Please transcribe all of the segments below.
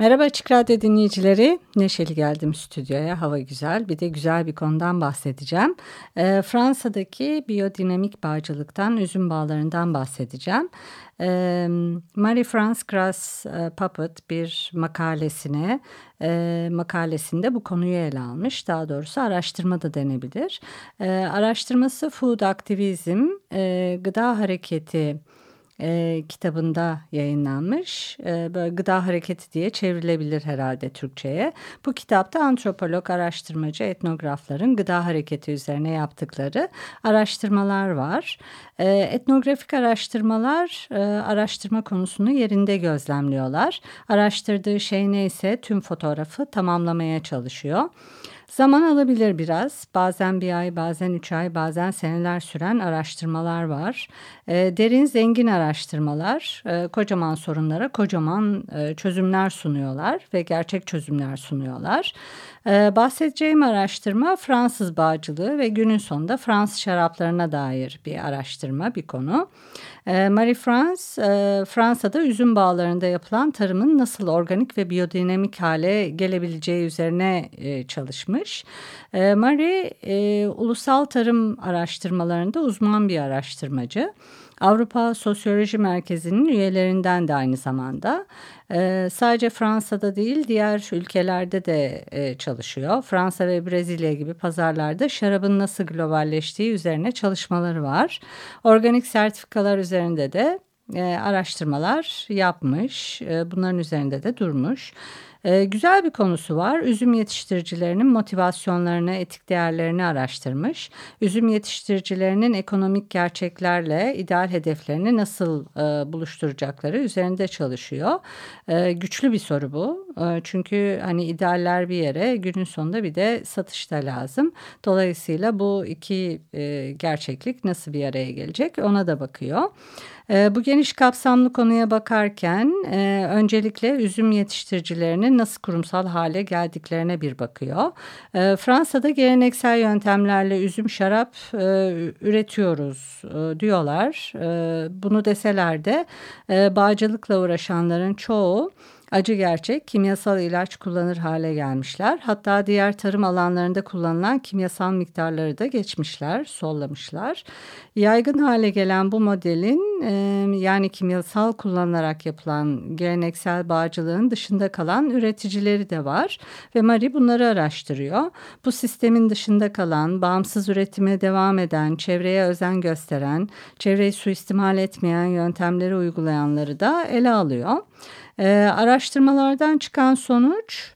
Merhaba Açık Radyo dinleyicileri. Neşeli geldim stüdyoya. Hava güzel. Bir de güzel bir konudan bahsedeceğim. E, Fransa'daki biyodinamik bağcılıktan, üzüm bağlarından bahsedeceğim. E, Marie-France Grass e, Puppet bir makalesine, e, makalesinde bu konuyu ele almış. Daha doğrusu araştırma da denebilir. E, araştırması Food Aktivizm, e, Gıda Hareketi, e, kitabında yayınlanmış. E, böyle gıda hareketi diye çevrilebilir herhalde Türkçe'ye. Bu kitapta antropolog, araştırmacı, etnografların gıda hareketi üzerine yaptıkları araştırmalar var. E, etnografik araştırmalar e, araştırma konusunu yerinde gözlemliyorlar. Araştırdığı şey neyse tüm fotoğrafı tamamlamaya çalışıyor. Zaman alabilir biraz. Bazen bir ay, bazen üç ay, bazen seneler süren araştırmalar var. E, derin, zengin araştırmalar e, kocaman sorunlara kocaman e, çözümler sunuyorlar ve gerçek çözümler sunuyorlar. E, bahsedeceğim araştırma Fransız bağcılığı ve günün sonunda Fransız şaraplarına dair bir araştırma, bir konu. E, Marie France, e, Fransa'da üzüm bağlarında yapılan tarımın nasıl organik ve biyodinamik hale gelebileceği üzerine e, çalışmış. E, Marie, e, ulusal tarım araştırmalarında uzman bir araştırmacı. Avrupa Sosyoloji Merkezi'nin üyelerinden de aynı zamanda. E, sadece Fransa'da değil diğer ülkelerde de e, çalışıyor. Fransa ve Brezilya gibi pazarlarda şarabın nasıl globalleştiği üzerine çalışmaları var. Organik sertifikalar üzerinde de e, araştırmalar yapmış. E, bunların üzerinde de durmuş. E, güzel bir konusu var. Üzüm yetiştiricilerinin motivasyonlarını, etik değerlerini araştırmış. Üzüm yetiştiricilerinin ekonomik gerçeklerle ideal hedeflerini nasıl e, buluşturacakları üzerinde çalışıyor. E, güçlü bir soru bu. E, çünkü hani idealler bir yere, günün sonunda bir de satışta lazım. Dolayısıyla bu iki e, gerçeklik nasıl bir araya gelecek ona da bakıyor. Ee, bu geniş kapsamlı konuya bakarken e, öncelikle üzüm yetiştiricilerinin nasıl kurumsal hale geldiklerine bir bakıyor. Ee, Fransa'da geleneksel yöntemlerle üzüm şarap e, üretiyoruz e, diyorlar. Ee, bunu deseler de bağcılıkla uğraşanların çoğu acı gerçek kimyasal ilaç kullanır hale gelmişler. Hatta diğer tarım alanlarında kullanılan kimyasal miktarları da geçmişler, sollamışlar. Yaygın hale gelen bu modelin e, yani kimyasal kullanılarak yapılan geleneksel bağcılığın dışında kalan üreticileri de var ve Marie bunları araştırıyor. Bu sistemin dışında kalan, bağımsız üretime devam eden, çevreye özen gösteren, çevreyi suistimal etmeyen yöntemleri uygulayanları da ele alıyor. E, araştırmalardan çıkan sonuç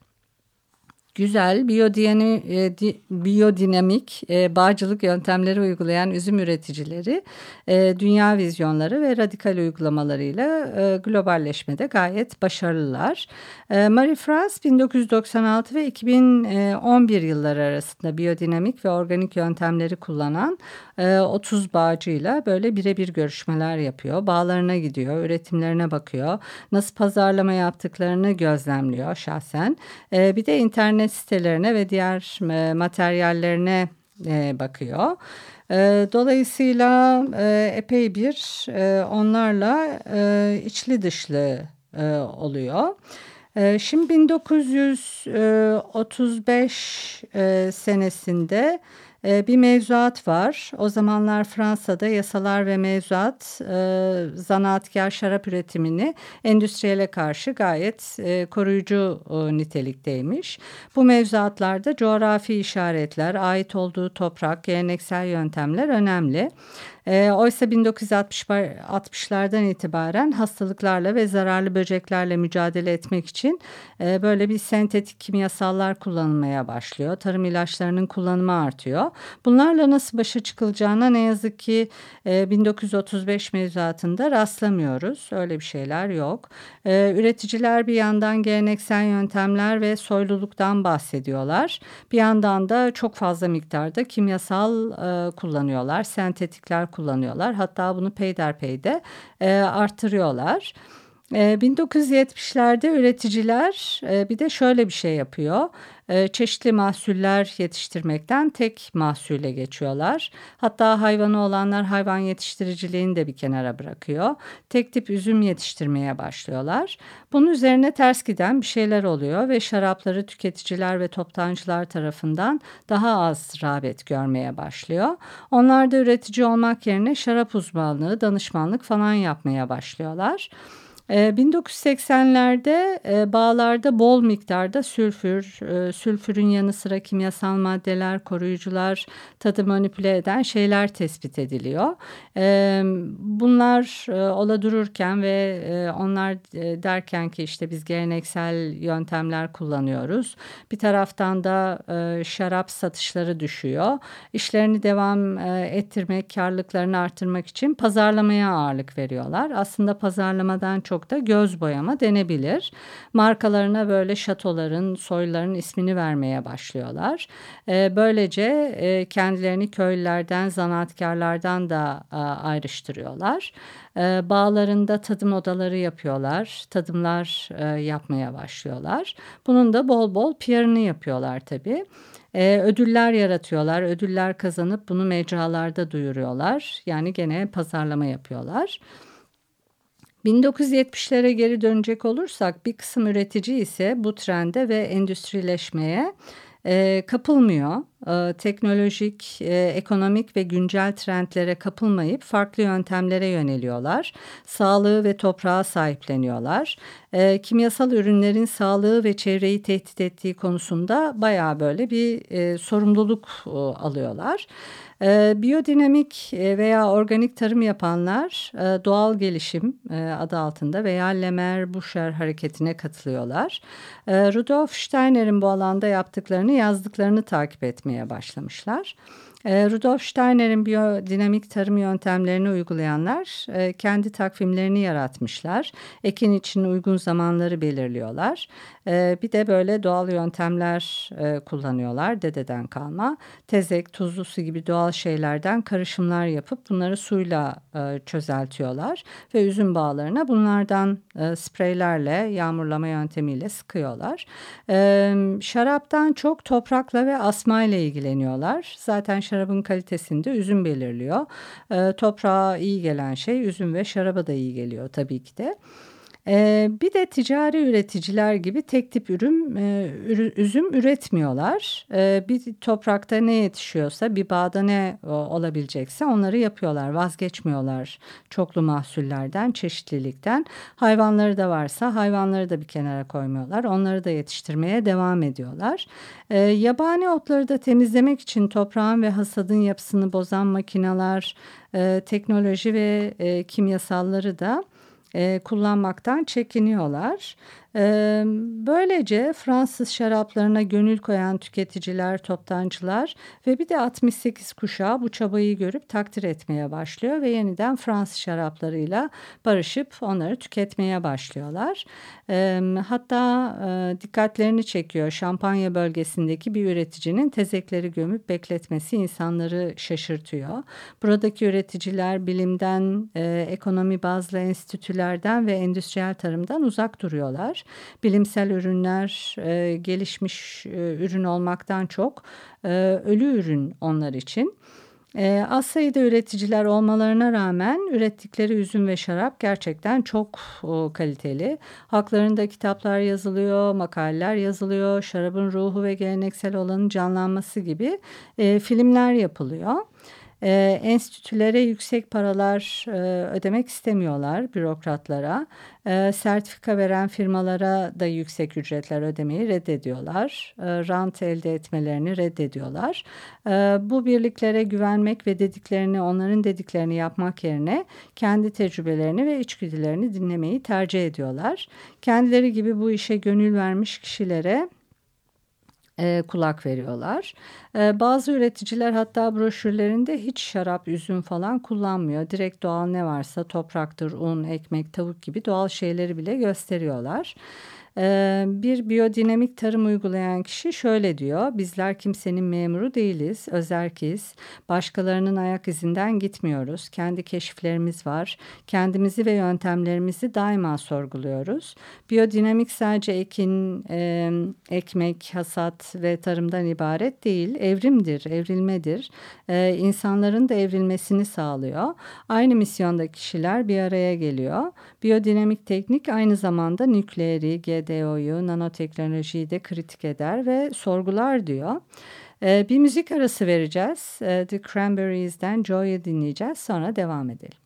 güzel biyodiyani, e, di, biyodinamik e, bağcılık yöntemleri uygulayan üzüm üreticileri e, dünya vizyonları ve radikal uygulamalarıyla e, globalleşmede gayet başarılılar. E, Marie France 1996 ve 2011 yılları arasında biyodinamik ve organik yöntemleri kullanan e, 30 bağcıyla böyle birebir görüşmeler yapıyor. Bağlarına gidiyor, üretimlerine bakıyor, nasıl pazarlama yaptıklarını gözlemliyor şahsen. E, bir de internet sitelerine ve diğer e, materyallerine e, bakıyor. E, dolayısıyla e, epey bir onlarla içli dışlı oluyor. Şimdi 1935 e, senesinde ee, bir mevzuat var. O zamanlar Fransa'da yasalar ve mevzuat e, zanaatkar şarap üretimini endüstriyele karşı gayet e, koruyucu e, nitelikteymiş. Bu mevzuatlarda coğrafi işaretler, ait olduğu toprak, geleneksel yöntemler önemli. E, oysa 1960'lardan itibaren hastalıklarla ve zararlı böceklerle mücadele etmek için e, böyle bir sentetik kimyasallar kullanılmaya başlıyor. Tarım ilaçlarının kullanımı artıyor. Bunlarla nasıl başa çıkılacağına ne yazık ki 1935 mevzuatında rastlamıyoruz. Öyle bir şeyler yok. Üreticiler bir yandan geleneksel yöntemler ve soyluluktan bahsediyorlar. Bir yandan da çok fazla miktarda kimyasal kullanıyorlar, sentetikler kullanıyorlar. Hatta bunu peyderpeyde artırıyorlar. 1970'lerde ee, üreticiler e, bir de şöyle bir şey yapıyor. Ee, çeşitli mahsuller yetiştirmekten tek mahsule geçiyorlar. Hatta hayvanı olanlar hayvan yetiştiriciliğini de bir kenara bırakıyor. Tek tip üzüm yetiştirmeye başlıyorlar. Bunun üzerine ters giden bir şeyler oluyor ve şarapları tüketiciler ve toptancılar tarafından daha az rağbet görmeye başlıyor. Onlar da üretici olmak yerine şarap uzmanlığı, danışmanlık falan yapmaya başlıyorlar. 1980'lerde ee, e, bağlarda bol miktarda sülfür, e, sülfürün yanı sıra kimyasal maddeler, koruyucular, tadı manipüle eden şeyler tespit ediliyor. Ee, bunlar e, ola dururken ve onlar derken ki işte biz geleneksel yöntemler kullanıyoruz. Bir taraftan da şarap satışları düşüyor. İşlerini devam ettirmek, karlılıklarını artırmak için pazarlamaya ağırlık veriyorlar. Aslında pazarlamadan çok çok da göz boyama denebilir. Markalarına böyle şatoların, soyların ismini vermeye başlıyorlar. E, böylece e, kendilerini köylülerden, zanaatkarlardan da e, ayrıştırıyorlar. E, bağlarında tadım odaları yapıyorlar, tadımlar e, yapmaya başlıyorlar. Bunun da bol bol PR'ını yapıyorlar tabii. Ee, ödüller yaratıyorlar, ödüller kazanıp bunu mecralarda duyuruyorlar. Yani gene pazarlama yapıyorlar. 1970'lere geri dönecek olursak bir kısım üretici ise bu trende ve endüstrileşmeye e, kapılmıyor. E, teknolojik, e, ekonomik ve güncel trendlere kapılmayıp farklı yöntemlere yöneliyorlar. Sağlığı ve toprağa sahipleniyorlar. E, kimyasal ürünlerin sağlığı ve çevreyi tehdit ettiği konusunda bayağı böyle bir sorumluluk alıyorlar. Biyodinamik veya organik tarım yapanlar doğal gelişim adı altında veya Lemer-Busher hareketine katılıyorlar. Rudolf Steiner'in bu alanda yaptıklarını yazdıklarını takip etmeye başlamışlar. E, Rudolf Steiner'in biyodinamik tarım yöntemlerini uygulayanlar e, kendi takvimlerini yaratmışlar. Ekin için uygun zamanları belirliyorlar. E, bir de böyle doğal yöntemler e, kullanıyorlar dededen kalma. Tezek, tuzlu su gibi doğal şeylerden karışımlar yapıp bunları suyla e, çözeltiyorlar. Ve üzüm bağlarına bunlardan e, spreylerle, yağmurlama yöntemiyle sıkıyorlar. E, şaraptan çok toprakla ve asma ile ilgileniyorlar. Zaten şarabın kalitesini de üzüm belirliyor. E, toprağa iyi gelen şey üzüm ve şaraba da iyi geliyor tabii ki de. Bir de ticari üreticiler gibi tek tip ürün üzüm üretmiyorlar. Bir toprakta ne yetişiyorsa bir bağda ne olabilecekse onları yapıyorlar. Vazgeçmiyorlar çoklu mahsullerden, çeşitlilikten. Hayvanları da varsa hayvanları da bir kenara koymuyorlar. Onları da yetiştirmeye devam ediyorlar. Yabani otları da temizlemek için toprağın ve hasadın yapısını bozan makineler, teknoloji ve kimyasalları da kullanmaktan çekiniyorlar. Böylece Fransız şaraplarına gönül koyan tüketiciler, toptancılar ve bir de 68 kuşağı bu çabayı görüp takdir etmeye başlıyor ve yeniden Fransız şaraplarıyla barışıp onları tüketmeye başlıyorlar. Hatta dikkatlerini çekiyor Şampanya bölgesindeki bir üreticinin tezekleri gömüp bekletmesi insanları şaşırtıyor. Buradaki üreticiler bilimden, ekonomi bazlı enstitülerden ve endüstriyel tarımdan uzak duruyorlar bilimsel ürünler e, gelişmiş e, ürün olmaktan çok e, ölü ürün onlar için. E, az sayıda üreticiler olmalarına rağmen ürettikleri üzüm ve şarap gerçekten çok o, kaliteli. Haklarında kitaplar yazılıyor, makaleler yazılıyor, şarabın ruhu ve geleneksel olanın canlanması gibi e, filmler yapılıyor e, enstitülere yüksek paralar e, ödemek istemiyorlar bürokratlara. E, sertifika veren firmalara da yüksek ücretler ödemeyi reddediyorlar. E, rant elde etmelerini reddediyorlar. E, bu birliklere güvenmek ve dediklerini onların dediklerini yapmak yerine kendi tecrübelerini ve içgüdülerini dinlemeyi tercih ediyorlar. Kendileri gibi bu işe gönül vermiş kişilere e, kulak veriyorlar. E, bazı üreticiler hatta broşürlerinde hiç şarap, üzüm falan kullanmıyor. Direkt doğal ne varsa topraktır, un, ekmek, tavuk gibi doğal şeyleri bile gösteriyorlar. Bir biyodinamik tarım uygulayan kişi şöyle diyor. Bizler kimsenin memuru değiliz, özerkiz. Başkalarının ayak izinden gitmiyoruz. Kendi keşiflerimiz var. Kendimizi ve yöntemlerimizi daima sorguluyoruz. Biyodinamik sadece ekin, ekmek, hasat ve tarımdan ibaret değil. Evrimdir, evrilmedir. İnsanların da evrilmesini sağlıyor. Aynı misyonda kişiler bir araya geliyor. Biyodinamik teknik aynı zamanda nükleeri, GDO'yu, nanoteknolojiyi de kritik eder ve sorgular diyor. Ee, bir müzik arası vereceğiz. Ee, The Cranberries'den Joy'u dinleyeceğiz. Sonra devam edelim.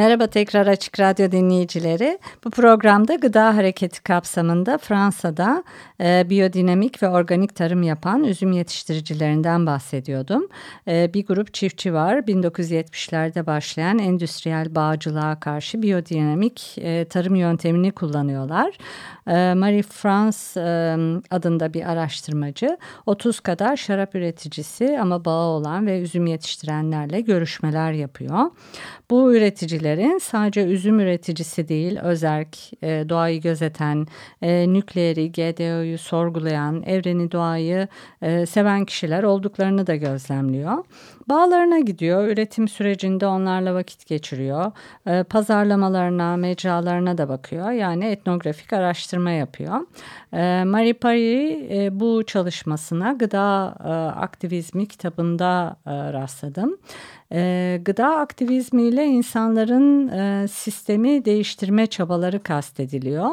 Merhaba tekrar Açık Radyo dinleyicileri. Bu programda gıda hareketi kapsamında Fransa'da e, biyodinamik ve organik tarım yapan üzüm yetiştiricilerinden bahsediyordum. E, bir grup çiftçi var. 1970'lerde başlayan endüstriyel bağcılığa karşı biyodinamik e, tarım yöntemini kullanıyorlar. E, Marie France e, adında bir araştırmacı 30 kadar şarap üreticisi ama bağı olan ve üzüm yetiştirenlerle görüşmeler yapıyor. Bu üreticiler kişilerin sadece üzüm üreticisi değil, özerk, e, doğayı gözeten, e, nükleeri, GDO'yu sorgulayan, evreni, doğayı e, seven kişiler olduklarını da gözlemliyor. Bağlarına gidiyor, üretim sürecinde onlarla vakit geçiriyor, e, pazarlamalarına, mecralarına da bakıyor. Yani etnografik araştırma yapıyor. E, Marie Pari e, bu çalışmasına gıda e, aktivizmi kitabında e, rastladım. E, gıda aktivizmiyle insanların e, sistemi değiştirme çabaları kastediliyor.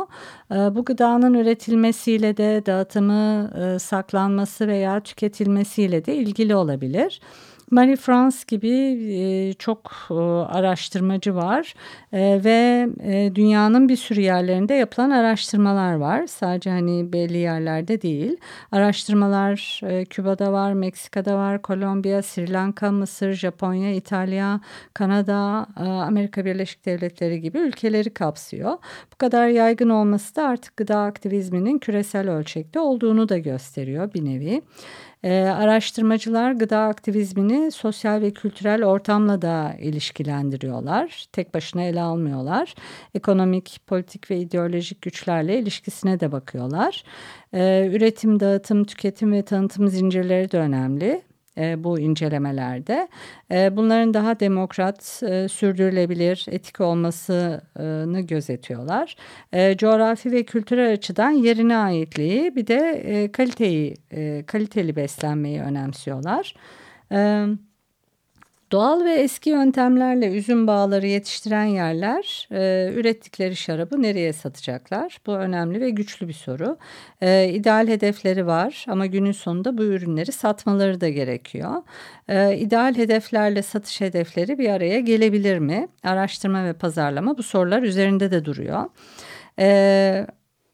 E, bu gıdanın üretilmesiyle de dağıtımı, e, saklanması veya tüketilmesiyle de ilgili olabilir. Marie France gibi e, çok e, araştırmacı var e, ve dünyanın bir sürü yerlerinde yapılan araştırmalar var. Sadece hani belli yerlerde değil. Araştırmalar Küba'da var, Meksika'da var, Kolombiya, Sri Lanka, Mısır, Japonya, İtalya, Kanada, Amerika Birleşik Devletleri gibi ülkeleri kapsıyor. Bu kadar yaygın olması da artık gıda aktivizminin küresel ölçekte olduğunu da gösteriyor bir nevi. E, araştırmacılar gıda aktivizmini sosyal ve kültürel ortamla da ilişkilendiriyorlar. Tek başına ele almıyorlar. Ekonomik, politik ve ideolojik güçlerle ilişkisine de bakıyorlar. E, üretim, dağıtım, tüketim ve tanıtım zincirleri de önemli e, bu incelemelerde. E, bunların daha demokrat, e, sürdürülebilir, etik olmasını gözetiyorlar. E, coğrafi ve kültürel açıdan yerine aitliği bir de kaliteyi, kaliteli beslenmeyi önemsiyorlar. Evet. Doğal ve eski yöntemlerle üzüm bağları yetiştiren yerler e, ürettikleri şarabı nereye satacaklar? Bu önemli ve güçlü bir soru. E, ideal hedefleri var ama günün sonunda bu ürünleri satmaları da gerekiyor. E, ideal hedeflerle satış hedefleri bir araya gelebilir mi? Araştırma ve pazarlama bu sorular üzerinde de duruyor. E,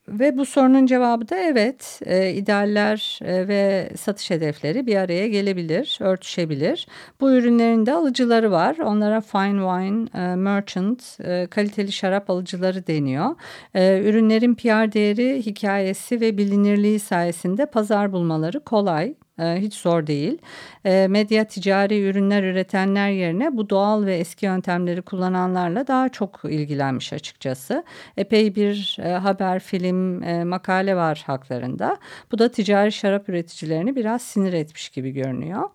ve bu sorunun cevabı da evet. E, idealler e, ve satış hedefleri bir araya gelebilir, örtüşebilir. Bu ürünlerin de alıcıları var. Onlara fine wine e, merchant, e, kaliteli şarap alıcıları deniyor. E, ürünlerin PR değeri, hikayesi ve bilinirliği sayesinde pazar bulmaları kolay. Ee, hiç zor değil. Ee, medya ticari ürünler üretenler yerine bu doğal ve eski yöntemleri kullananlarla daha çok ilgilenmiş açıkçası. Epey bir e, haber, film, e, makale var haklarında. Bu da ticari şarap üreticilerini biraz sinir etmiş gibi görünüyor.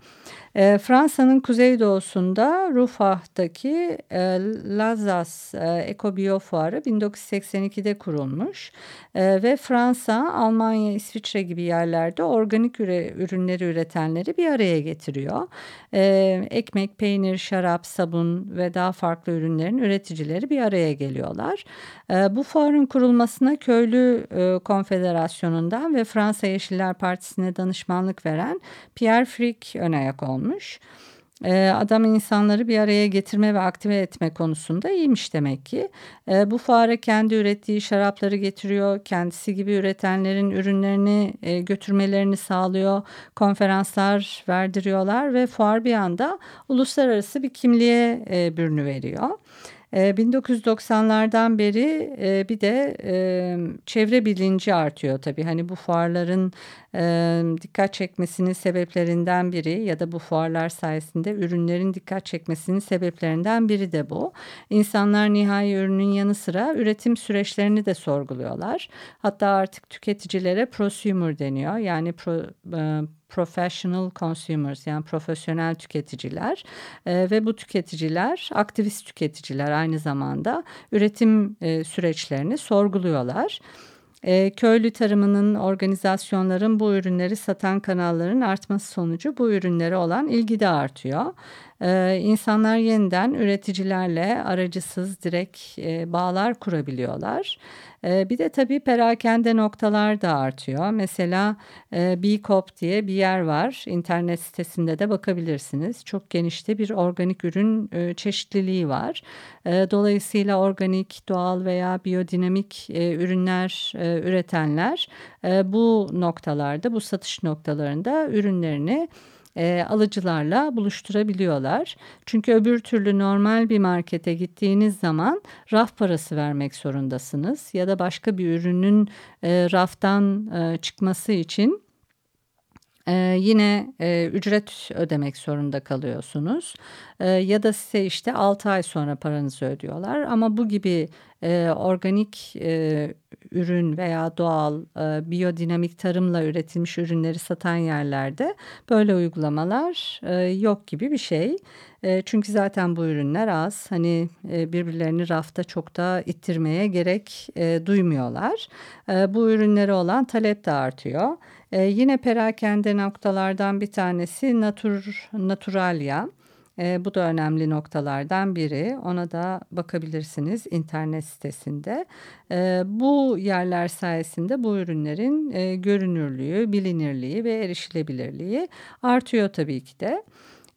E, Fransa'nın kuzeydoğusunda Rufah'taki e, Lazas e, Ekobiyo Fuarı 1982'de kurulmuş e, ve Fransa, Almanya, İsviçre gibi yerlerde organik üre, ürünleri üretenleri bir araya getiriyor. E, ekmek, peynir, şarap, sabun ve daha farklı ürünlerin üreticileri bir araya geliyorlar. E, bu fuarın kurulmasına Köylü e, Konfederasyonu'ndan ve Fransa Yeşiller Partisi'ne danışmanlık veren Pierre Frick ön ayak olmuş olmuş. Ee, adam insanları bir araya getirme ve aktive etme konusunda iyiymiş demek ki. Ee, bu fuara kendi ürettiği şarapları getiriyor. Kendisi gibi üretenlerin ürünlerini e, götürmelerini sağlıyor. Konferanslar verdiriyorlar ve fuar bir anda uluslararası bir kimliğe e, bürünü veriyor. 1990'lardan ee, beri e, bir de e, çevre bilinci artıyor tabii. Hani bu fuarların e, dikkat çekmesinin sebeplerinden biri ya da bu fuarlar sayesinde ürünlerin dikkat çekmesinin sebeplerinden biri de bu. İnsanlar nihai ürünün yanı sıra üretim süreçlerini de sorguluyorlar. Hatta artık tüketicilere prosumer deniyor. Yani pro, professional consumers yani profesyonel tüketiciler e, ve bu tüketiciler aktivist tüketiciler aynı zamanda üretim e, süreçlerini sorguluyorlar. E, köylü tarımının, organizasyonların bu ürünleri satan kanalların artması sonucu bu ürünlere olan ilgi de artıyor. E, insanlar yeniden üreticilerle aracısız direkt e, bağlar kurabiliyorlar. E, bir de tabii perakende noktalar da artıyor. Mesela e, B-Cop diye bir yer var. İnternet sitesinde de bakabilirsiniz. Çok genişte bir organik ürün e, çeşitliliği var. E, dolayısıyla organik, doğal veya biyodinamik e, ürünler e, üretenler e, bu noktalarda, bu satış noktalarında ürünlerini e, alıcılarla buluşturabiliyorlar. Çünkü öbür türlü normal bir markete gittiğiniz zaman raf parası vermek zorundasınız ya da başka bir ürünün e, raftan e, çıkması için Ee, yine e, ücret ödemek zorunda kalıyorsunuz. Ee, ya da size işte 6 ay sonra paranızı ödüyorlar. Ama bu gibi e, organik e, ürün veya doğal e, biyodinamik tarımla üretilmiş ürünleri satan yerlerde böyle uygulamalar e, yok gibi bir şey. E, çünkü zaten bu ürünler az. Hani e, birbirlerini rafta çok da ittirmeye gerek e, duymuyorlar. E, bu ürünlere olan talep de artıyor. E, yine perakende noktalardan bir tanesi Natur, Naturalia. E, bu da önemli noktalardan biri. Ona da bakabilirsiniz internet sitesinde. E, bu yerler sayesinde bu ürünlerin e, görünürlüğü, bilinirliği ve erişilebilirliği artıyor tabii ki de.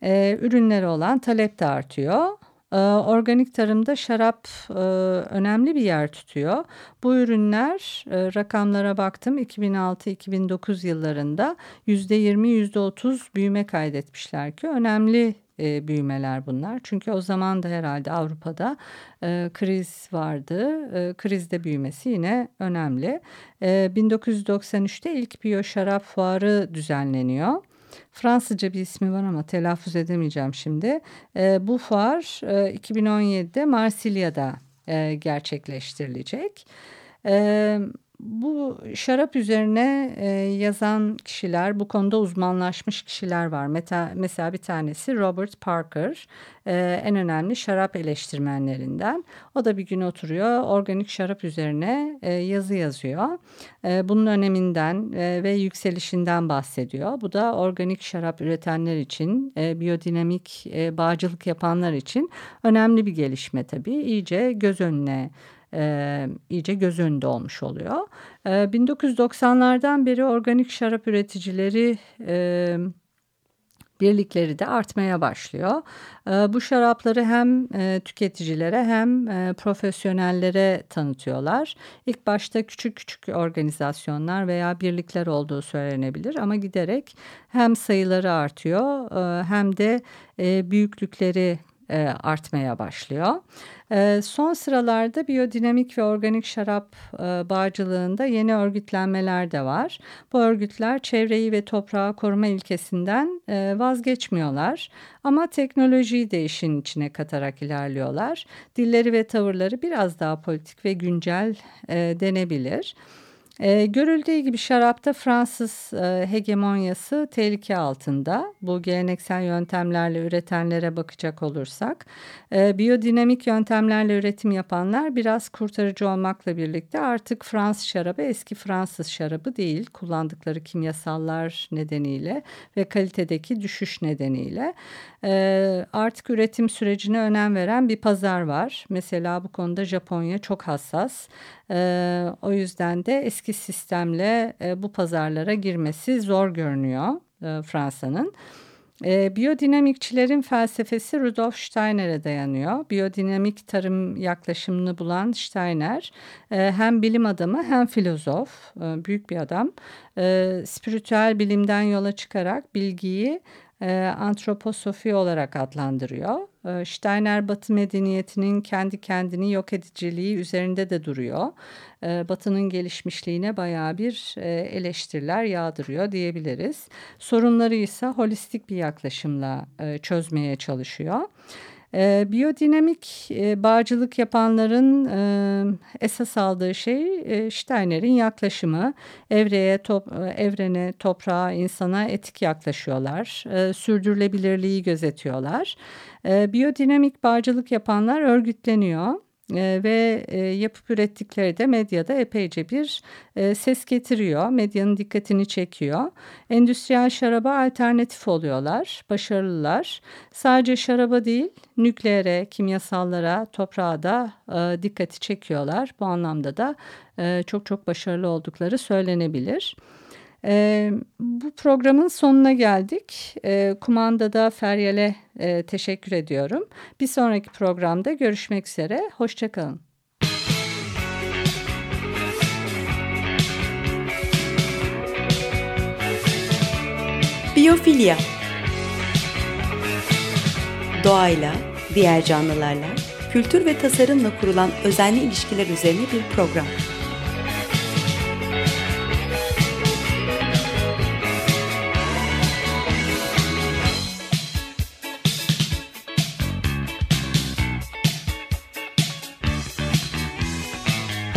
E, ürünlere olan talep de artıyor. Ee, organik tarımda şarap e, önemli bir yer tutuyor. Bu ürünler e, rakamlara baktım 2006-2009 yıllarında %20 %30 büyüme kaydetmişler ki önemli e, büyümeler bunlar. Çünkü o zaman da herhalde Avrupa'da kriz vardı. krizde büyümesi yine önemli. 1993'te ilk biyo şarap fuarı düzenleniyor. Fransızca bir ismi var ama telaffuz edemeyeceğim şimdi. E, bu fuar e, 2017'de Marsilya'da e, gerçekleştirilecek. E, bu şarap üzerine e, yazan kişiler, bu konuda uzmanlaşmış kişiler var. Meta, mesela bir tanesi Robert Parker, e, en önemli şarap eleştirmenlerinden. O da bir gün oturuyor, organik şarap üzerine e, yazı yazıyor. E, bunun öneminden e, ve yükselişinden bahsediyor. Bu da organik şarap üretenler için, e, biyodinamik e, bağcılık yapanlar için önemli bir gelişme tabii. İyice göz önüne e, iyice göz önünde olmuş oluyor. E, 1990'lardan beri organik şarap üreticileri e, birlikleri de artmaya başlıyor. Bu şarapları hem tüketicilere hem profesyonellere tanıtıyorlar. İlk başta küçük küçük organizasyonlar veya birlikler olduğu söylenebilir ama giderek hem sayıları artıyor hem de büyüklükleri e, artmaya başlıyor. E, son sıralarda biyodinamik ve organik şarap e, bağcılığında yeni örgütlenmeler de var. Bu örgütler çevreyi ve toprağı koruma ilkesinden e, vazgeçmiyorlar. Ama teknolojiyi de işin içine katarak ilerliyorlar. Dilleri ve tavırları biraz daha politik ve güncel e, denebilir. E, görüldüğü gibi şarapta Fransız e, hegemonyası tehlike altında. Bu geleneksel yöntemlerle üretenlere bakacak olursak. E, biyodinamik yöntemlerle üretim yapanlar biraz kurtarıcı olmakla birlikte artık Fransız şarabı eski Fransız şarabı değil. Kullandıkları kimyasallar nedeniyle ve kalitedeki düşüş nedeniyle. E, artık üretim sürecine önem veren bir pazar var. Mesela bu konuda Japonya çok hassas. E, o yüzden de eski sistemle e, bu pazarlara girmesi zor görünüyor e, Fransa'nın. E, biyodinamikçilerin felsefesi Rudolf Steiner'e dayanıyor. Biyodinamik tarım yaklaşımını bulan Steiner e, hem bilim adamı hem filozof, e, büyük bir adam. E, spiritüel bilimden yola çıkarak bilgiyi e, antroposofi olarak adlandırıyor. E, Steiner Batı medeniyetinin kendi kendini yok ediciliği üzerinde de duruyor. E, Batı'nın gelişmişliğine baya bir e, eleştiriler yağdırıyor diyebiliriz. Sorunları ise holistik bir yaklaşımla e, çözmeye çalışıyor. E, biyodinamik e, bağcılık yapanların e, esas aldığı şey e, Steiner'in yaklaşımı. Evreye, top, e, evrene, toprağa, insana etik yaklaşıyorlar. E, sürdürülebilirliği gözetiyorlar. E, biyodinamik bağcılık yapanlar örgütleniyor ve e, yapıp ürettikleri de medyada epeyce bir e, ses getiriyor. Medyanın dikkatini çekiyor. Endüstriyel şaraba alternatif oluyorlar, başarılılar. Sadece şaraba değil, nükleere, kimyasallara, toprağa da e, dikkati çekiyorlar. Bu anlamda da çok çok başarılı oldukları söylenebilir. E, bu programın sonuna geldik. E, kumandada Feryal'e e, teşekkür ediyorum. Bir sonraki programda görüşmek üzere. Hoşçakalın. Biyofilya Doğayla, diğer canlılarla, kültür ve tasarımla kurulan özenli ilişkiler üzerine bir program.